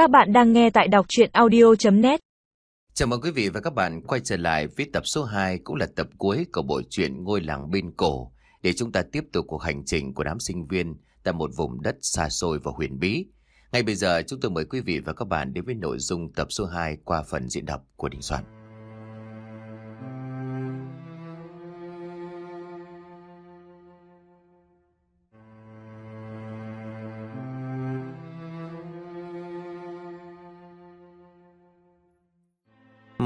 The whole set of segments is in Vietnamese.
Các bạn đang nghe tại đọc chuyện audio.net Chào mừng quý vị và các bạn quay trở lại với tập số 2 cũng là tập cuối của bộ truyện Ngôi làng bên cổ để chúng ta tiếp tục cuộc hành trình của đám sinh viên tại một vùng đất xa xôi và huyền bí. Ngay bây giờ, chúng tôi mời quý vị và các bạn đến với nội dung tập số 2 qua phần diễn đọc của Đình Soạn.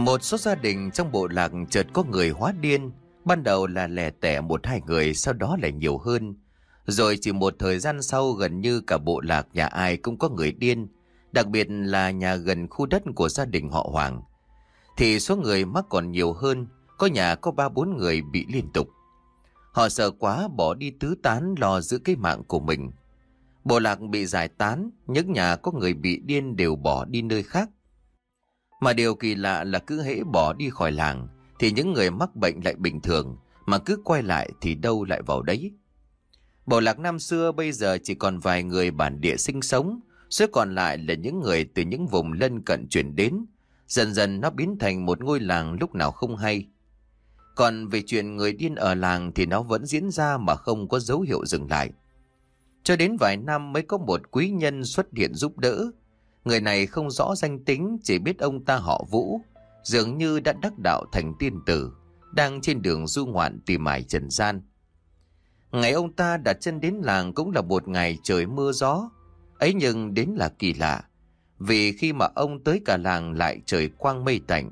Một số gia đình trong bộ lạc chợt có người hóa điên, ban đầu là lẻ tẻ một hai người, sau đó lại nhiều hơn. Rồi chỉ một thời gian sau gần như cả bộ lạc nhà ai cũng có người điên, đặc biệt là nhà gần khu đất của gia đình họ Hoàng. Thì số người mắc còn nhiều hơn, có nhà có ba bốn người bị liên tục. Họ sợ quá bỏ đi tứ tán lo giữ cái mạng của mình. Bộ lạc bị giải tán, những nhà có người bị điên đều bỏ đi nơi khác. Mà điều kỳ lạ là cứ hễ bỏ đi khỏi làng thì những người mắc bệnh lại bình thường, mà cứ quay lại thì đâu lại vào đấy. Bộ lạc năm xưa bây giờ chỉ còn vài người bản địa sinh sống, số còn lại là những người từ những vùng lân cận chuyển đến. Dần dần nó biến thành một ngôi làng lúc nào không hay. Còn về chuyện người điên ở làng thì nó vẫn diễn ra mà không có dấu hiệu dừng lại. Cho đến vài năm mới có một quý nhân xuất hiện giúp đỡ, Người này không rõ danh tính, chỉ biết ông ta họ Vũ, dường như đã đắc đạo thành tiên tử, đang trên đường du ngoạn tìm mải trần gian. Ngày ông ta đặt chân đến làng cũng là một ngày trời mưa gió, ấy nhưng đến là kỳ lạ, vì khi mà ông tới cả làng lại trời quang mây tạnh.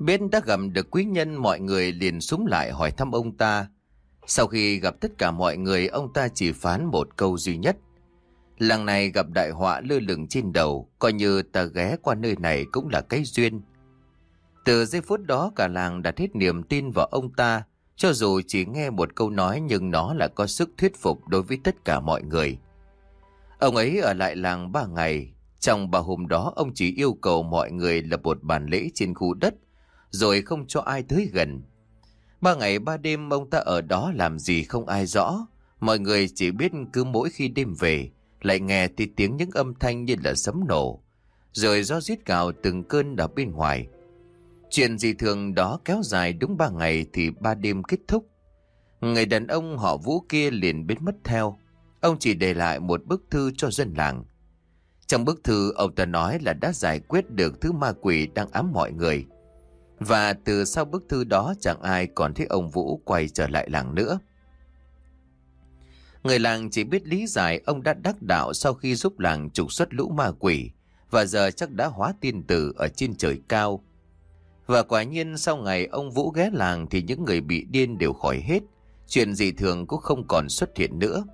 Biết đã gặp được quý nhân mọi người liền súng lại hỏi thăm ông ta. Sau khi gặp tất cả mọi người ông ta chỉ phán một câu duy nhất. Làng này gặp đại họa lơ lửng trên đầu, coi như ta ghé qua nơi này cũng là cái duyên. Từ giây phút đó cả làng đặt hết niềm tin vào ông ta, cho dù chỉ nghe một câu nói nhưng nó là có sức thuyết phục đối với tất cả mọi người. Ông ấy ở lại làng ba ngày, trong ba hôm đó ông chỉ yêu cầu mọi người lập một bàn lễ trên khu đất, rồi không cho ai tới gần. Ba ngày ba đêm ông ta ở đó làm gì không ai rõ, mọi người chỉ biết cứ mỗi khi đêm về, lại nghe thì tiếng những âm thanh như là sấm nổ, rồi do rít gào từng cơn ở bên ngoài. Chuyện gì thường đó kéo dài đúng ba ngày thì ba đêm kết thúc. Người đàn ông họ vũ kia liền biến mất theo. Ông chỉ để lại một bức thư cho dân làng. Trong bức thư ông ta nói là đã giải quyết được thứ ma quỷ đang ám mọi người. Và từ sau bức thư đó chẳng ai còn thấy ông Vũ quay trở lại làng nữa. Người làng chỉ biết lý giải ông đã đắc đạo sau khi giúp làng trục xuất lũ ma quỷ và giờ chắc đã hóa tiên tử ở trên trời cao. Và quả nhiên sau ngày ông Vũ ghé làng thì những người bị điên đều khỏi hết, chuyện gì thường cũng không còn xuất hiện nữa.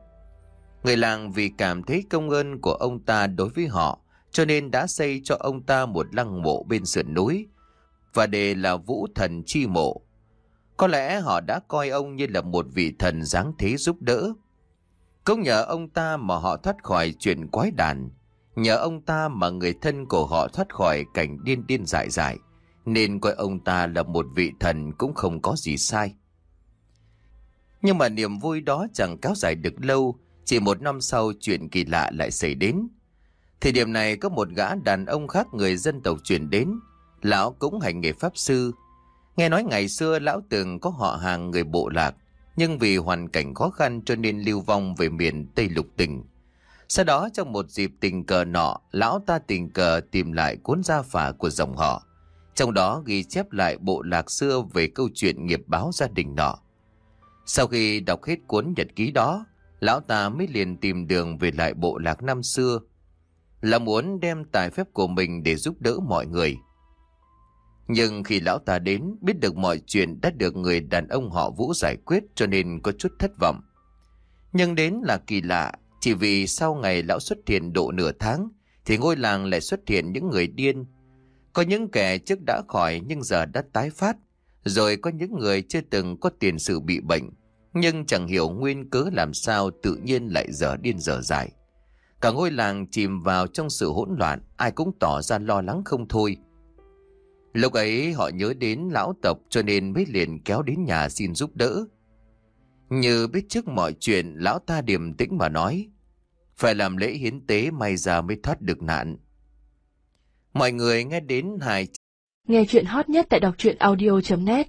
Người làng vì cảm thấy công ơn của ông ta đối với họ cho nên đã xây cho ông ta một lăng mộ bên sườn núi và đề là Vũ Thần Chi Mộ. Có lẽ họ đã coi ông như là một vị thần dáng thế giúp đỡ cũng nhờ ông ta mà họ thoát khỏi chuyện quái đàn. Nhờ ông ta mà người thân của họ thoát khỏi cảnh điên điên dại dại. Nên coi ông ta là một vị thần cũng không có gì sai. Nhưng mà niềm vui đó chẳng kéo dài được lâu. Chỉ một năm sau chuyện kỳ lạ lại xảy đến. Thời điểm này có một gã đàn ông khác người dân tộc chuyển đến. Lão cũng hành nghề pháp sư. Nghe nói ngày xưa lão từng có họ hàng người bộ lạc nhưng vì hoàn cảnh khó khăn cho nên lưu vong về miền Tây Lục Tỉnh. Sau đó trong một dịp tình cờ nọ, lão ta tình cờ tìm lại cuốn gia phả của dòng họ. Trong đó ghi chép lại bộ lạc xưa về câu chuyện nghiệp báo gia đình nọ. Sau khi đọc hết cuốn nhật ký đó, lão ta mới liền tìm đường về lại bộ lạc năm xưa. Là muốn đem tài phép của mình để giúp đỡ mọi người. Nhưng khi lão ta đến, biết được mọi chuyện đã được người đàn ông họ Vũ giải quyết cho nên có chút thất vọng. Nhưng đến là kỳ lạ, chỉ vì sau ngày lão xuất hiện độ nửa tháng, thì ngôi làng lại xuất hiện những người điên. Có những kẻ trước đã khỏi nhưng giờ đã tái phát, rồi có những người chưa từng có tiền sử bị bệnh, nhưng chẳng hiểu nguyên cớ làm sao tự nhiên lại dở điên dở dại. Cả ngôi làng chìm vào trong sự hỗn loạn, ai cũng tỏ ra lo lắng không thôi. Lúc ấy họ nhớ đến lão tộc cho nên mới liền kéo đến nhà xin giúp đỡ. Như biết trước mọi chuyện, lão ta điềm tĩnh mà nói. Phải làm lễ hiến tế may ra mới thoát được nạn. Mọi người nghe đến hài Nghe chuyện hot nhất tại đọc truyện audio.net